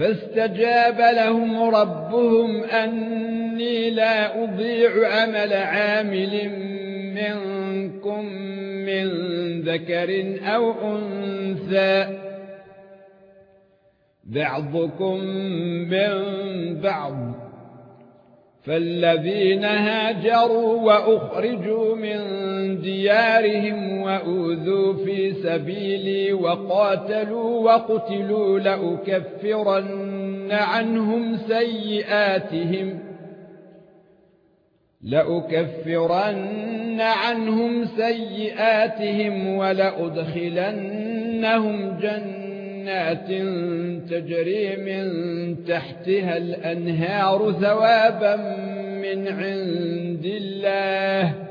فاستجاب لهم ربهم أني لا أضيع عمل عامل منكم من ذكر أو أنثى. بعضكم من بعض. فالذين هاجروا وأخرجوا من ديارهم وأوذوا في سبيلي وقاتلوا وقتلوا لأكفرن عنهم سيئاتهم لأكفرن عنهم سيئاتهم ولأدخلنهم جنات تجري من تحتها الأنهار ثوابا من عند الله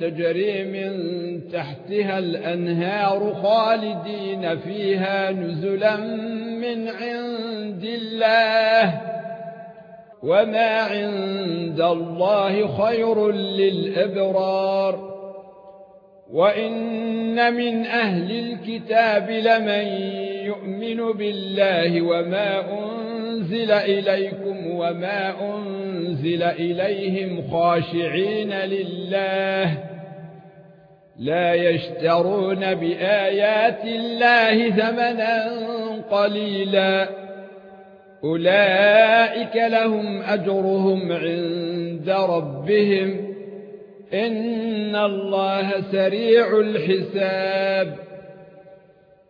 تجري من تحتها الأنهار خالدين فيها نزلا من عند الله. وما عند الله خير للإبرار. وإن من أهل الكتاب لمن يؤمن بالله وما أنزل إليكم وما أنزل إليهم خاشعين لله لا يشترون بآيات الله ثمنا قليلا أولئك لهم أجرهم عند ربهم إن الله سريع الحساب